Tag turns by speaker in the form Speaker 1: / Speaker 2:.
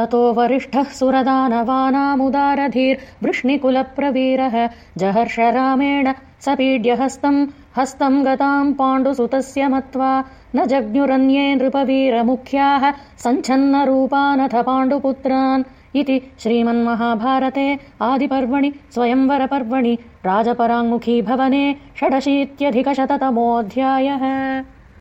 Speaker 1: ततो वरिष्ठः सुरदानवानामुदारधीर्वृष्णिकुलप्रवीरः जहर्ष रामेण सपीड्यहस्तम् हस्तम् गताम् पाण्डुसुतस्य मत्वा न जज्ञुरन्ये नृपवीरमुख्याः सञ्छन्नरूपानथ पाण्डुपुत्रान् इति श्रीमन्महाभारते आदिपर्वणि स्वयंवरपर्वणि राजपराङ्मुखी भवने षडशीत्यधिकशततमोऽध्यायः